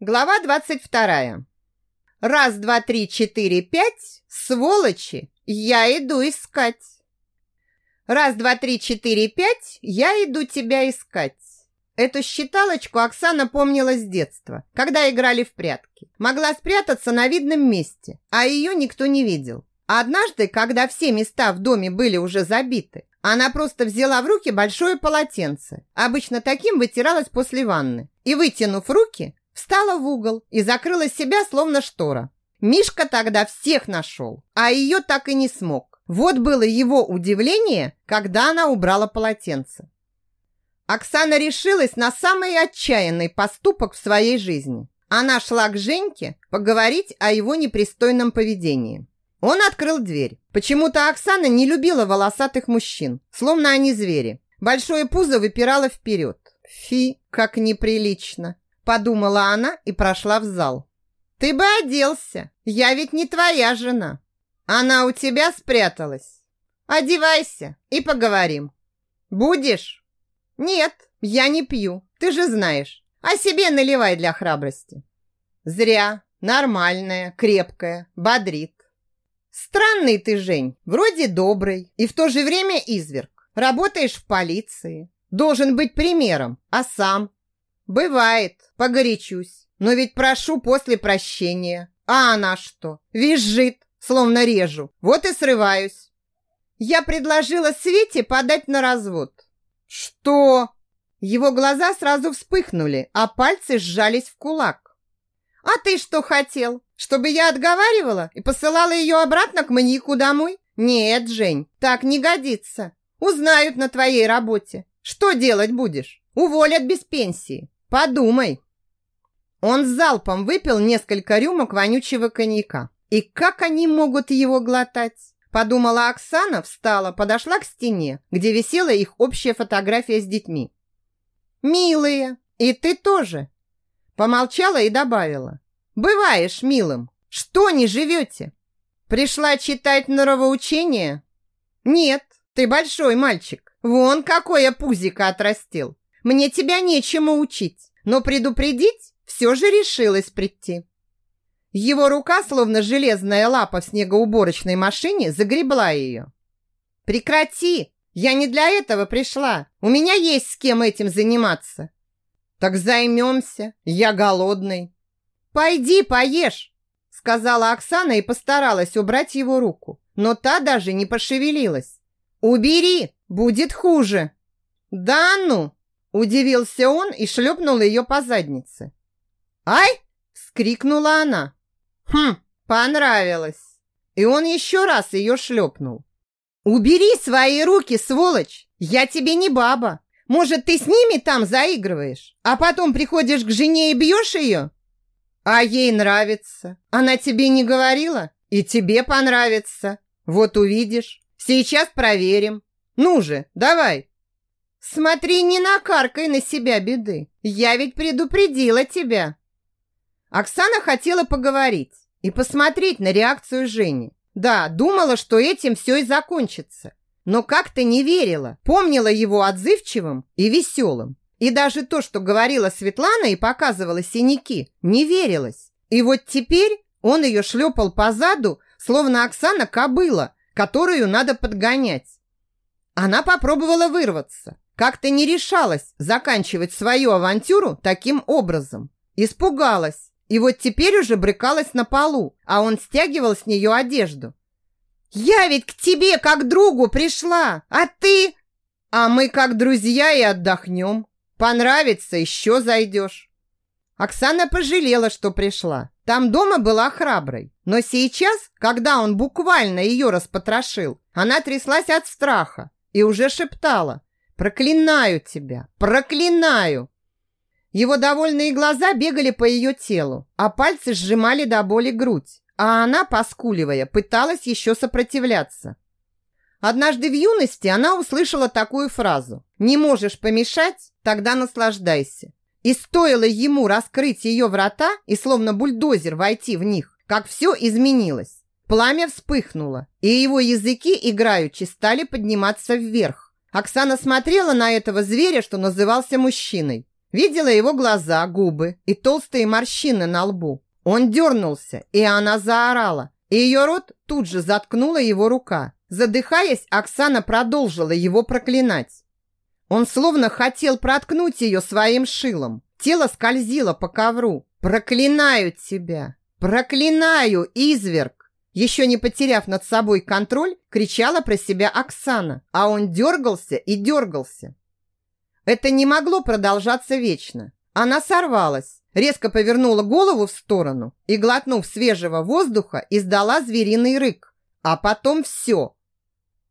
Глава 22. Раз, два, три, четыре, пять. Сволочи, я иду искать. Раз, два, три, четыре, пять. Я иду тебя искать. Эту считалочку Оксана помнила с детства, когда играли в прятки. Могла спрятаться на видном месте, а ее никто не видел. Однажды, когда все места в доме были уже забиты, она просто взяла в руки большое полотенце. Обычно таким вытиралась после ванны. И, вытянув руки, встала в угол и закрыла себя, словно штора. Мишка тогда всех нашел, а ее так и не смог. Вот было его удивление, когда она убрала полотенце. Оксана решилась на самый отчаянный поступок в своей жизни. Она шла к Женьке поговорить о его непристойном поведении. Он открыл дверь. Почему-то Оксана не любила волосатых мужчин, словно они звери. Большое пузо выпирало вперед. Фи, как неприлично подумала она и прошла в зал. Ты бы оделся. Я ведь не твоя жена. Она у тебя спряталась. Одевайся и поговорим. Будешь? Нет, я не пью. Ты же знаешь. А себе наливай для храбрости. Зря. Нормальная, крепкая, бодрит. Странный ты, Жень. Вроде добрый и в то же время изверг. Работаешь в полиции. Должен быть примером. А сам Бывает, погорячусь. Но ведь прошу после прощения. А она что? Визжит, словно режу. Вот и срываюсь. Я предложила Свете подать на развод. Что? Его глаза сразу вспыхнули, а пальцы сжались в кулак. А ты что хотел? Чтобы я отговаривала и посылала ее обратно к маньяку домой? Нет, Жень, так не годится. Узнают на твоей работе. Что делать будешь? Уволят без пенсии. Подумай. Он залпом выпил несколько рюмок вонючего коньяка. И как они могут его глотать? Подумала Оксана, встала, подошла к стене, где висела их общая фотография с детьми. «Милые, и ты тоже!» Помолчала и добавила. «Бываешь милым. Что не живете?» «Пришла читать норовоучение?» «Нет, ты большой мальчик. Вон какое пузико отрастил. Мне тебя нечему учить, но предупредить все же решилась прийти. Его рука, словно железная лапа в снегоуборочной машине, загребла ее. «Прекрати! Я не для этого пришла. У меня есть с кем этим заниматься». «Так займемся. Я голодный». «Пойди поешь», сказала Оксана и постаралась убрать его руку. Но та даже не пошевелилась. «Убери, будет хуже». «Да ну!» Удивился он и шлепнул ее по заднице. «Ай!» – вскрикнула она. «Хм, понравилось!» И он еще раз ее шлепнул. «Убери свои руки, сволочь! Я тебе не баба! Может, ты с ними там заигрываешь, а потом приходишь к жене и бьешь ее?» «А ей нравится. Она тебе не говорила? И тебе понравится. Вот увидишь. Сейчас проверим. Ну же, давай!» Смотри, не накаркай на себя беды. Я ведь предупредила тебя. Оксана хотела поговорить и посмотреть на реакцию Жени. Да, думала, что этим все и закончится. Но как-то не верила. Помнила его отзывчивым и веселым. И даже то, что говорила Светлана и показывала синяки, не верилось. И вот теперь он ее шлепал по заду, словно Оксана кобыла, которую надо подгонять. Она попробовала вырваться, как-то не решалась заканчивать свою авантюру таким образом. Испугалась. И вот теперь уже брыкалась на полу, а он стягивал с нее одежду. «Я ведь к тебе как другу пришла, а ты...» «А мы как друзья и отдохнем. Понравится, еще зайдешь». Оксана пожалела, что пришла. Там дома была храброй. Но сейчас, когда он буквально ее распотрошил, она тряслась от страха и уже шептала – Проклинаю тебя! Проклинаю!» Его довольные глаза бегали по ее телу, а пальцы сжимали до боли грудь, а она, поскуливая, пыталась еще сопротивляться. Однажды в юности она услышала такую фразу «Не можешь помешать? Тогда наслаждайся». И стоило ему раскрыть ее врата и словно бульдозер войти в них, как все изменилось. Пламя вспыхнуло, и его языки играючи стали подниматься вверх. Оксана смотрела на этого зверя, что назывался мужчиной. Видела его глаза, губы и толстые морщины на лбу. Он дернулся, и она заорала. И ее рот тут же заткнула его рука. Задыхаясь, Оксана продолжила его проклинать. Он словно хотел проткнуть ее своим шилом. Тело скользило по ковру. «Проклинаю тебя! Проклинаю, изверг!» Еще не потеряв над собой контроль, кричала про себя Оксана, а он дергался и дергался. Это не могло продолжаться вечно. Она сорвалась, резко повернула голову в сторону и, глотнув свежего воздуха, издала звериный рык. А потом все.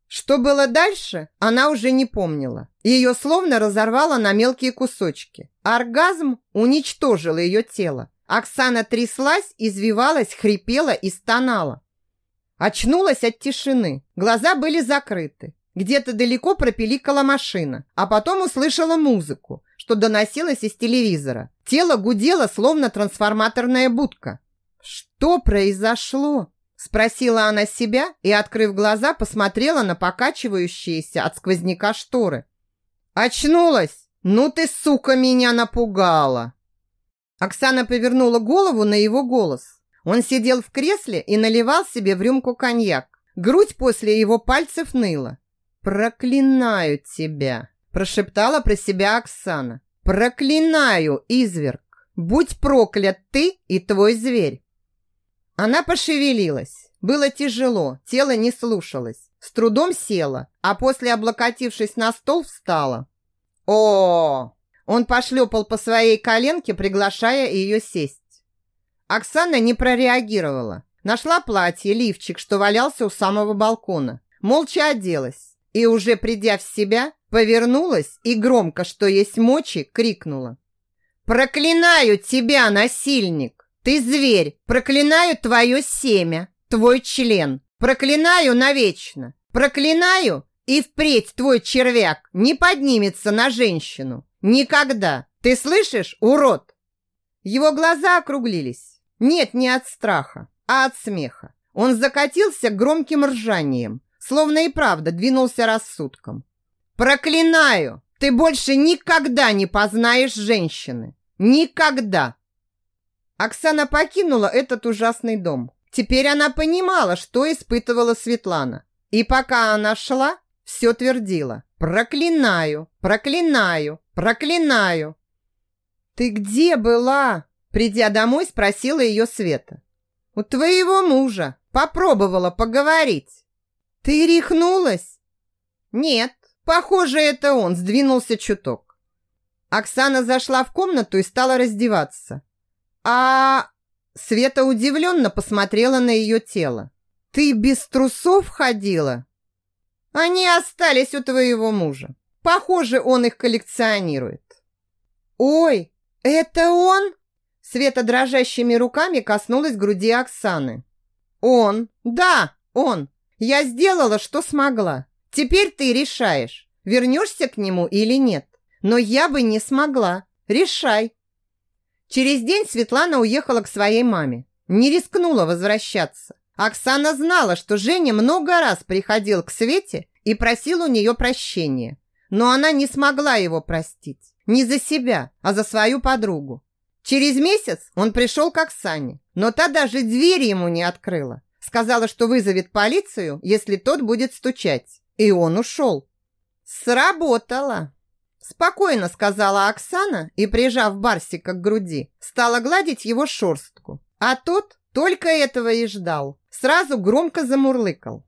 Что было дальше, она уже не помнила. Ее словно разорвало на мелкие кусочки. Оргазм уничтожил ее тело. Оксана тряслась, извивалась, хрипела и стонала. Очнулась от тишины. Глаза были закрыты. Где-то далеко пропиликала машина, а потом услышала музыку, что доносилось из телевизора. Тело гудело, словно трансформаторная будка. Что произошло? Спросила она себя и, открыв глаза, посмотрела на покачивающиеся от сквозняка шторы. «Очнулась! Ну ты, сука, меня напугала!» Оксана повернула голову на его голос. Он сидел в кресле и наливал себе в рюмку коньяк. Грудь после его пальцев ныла. «Проклинаю тебя!» – прошептала про себя Оксана. «Проклинаю, изверг! Будь проклят ты и твой зверь!» Она пошевелилась. Было тяжело, тело не слушалось. С трудом села, а после, облокотившись на стол, встала. о Он пошлепал по своей коленке, приглашая ее сесть. Оксана не прореагировала. Нашла платье, лифчик, что валялся у самого балкона. Молча оделась и уже придя в себя, повернулась и громко, что есть мочи, крикнула. «Проклинаю тебя, насильник! Ты зверь! Проклинаю твое семя, твой член! Проклинаю навечно! Проклинаю, и впредь твой червяк не поднимется на женщину! Никогда! Ты слышишь, урод?» Его глаза округлились. Нет, не от страха, а от смеха. Он закатился громким ржанием, словно и правда двинулся рассудком. «Проклинаю! Ты больше никогда не познаешь женщины! Никогда!» Оксана покинула этот ужасный дом. Теперь она понимала, что испытывала Светлана. И пока она шла, все твердила. «Проклинаю! Проклинаю! Проклинаю!» «Ты где была?» Придя домой, спросила ее Света. «У твоего мужа. Попробовала поговорить». «Ты рехнулась?» «Нет, похоже, это он сдвинулся чуток». Оксана зашла в комнату и стала раздеваться. «А...» Света удивленно посмотрела на ее тело. «Ты без трусов ходила?» «Они остались у твоего мужа. Похоже, он их коллекционирует». «Ой, это он?» Света дрожащими руками коснулась груди Оксаны. «Он, да, он. Я сделала, что смогла. Теперь ты решаешь, вернешься к нему или нет. Но я бы не смогла. Решай. Через день Светлана уехала к своей маме. Не рискнула возвращаться. Оксана знала, что Женя много раз приходил к Свете и просил у нее прощения. Но она не смогла его простить. Не за себя, а за свою подругу. Через месяц он пришел к Оксане, но та даже двери ему не открыла. Сказала, что вызовет полицию, если тот будет стучать. И он ушел. Сработало. Спокойно сказала Оксана и, прижав Барсика к груди, стала гладить его шорстку. А тот только этого и ждал. Сразу громко замурлыкал.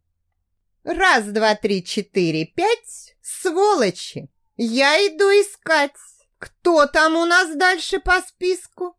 Раз, два, три, четыре, пять. Сволочи! Я иду искать. Кто там у нас дальше по списку?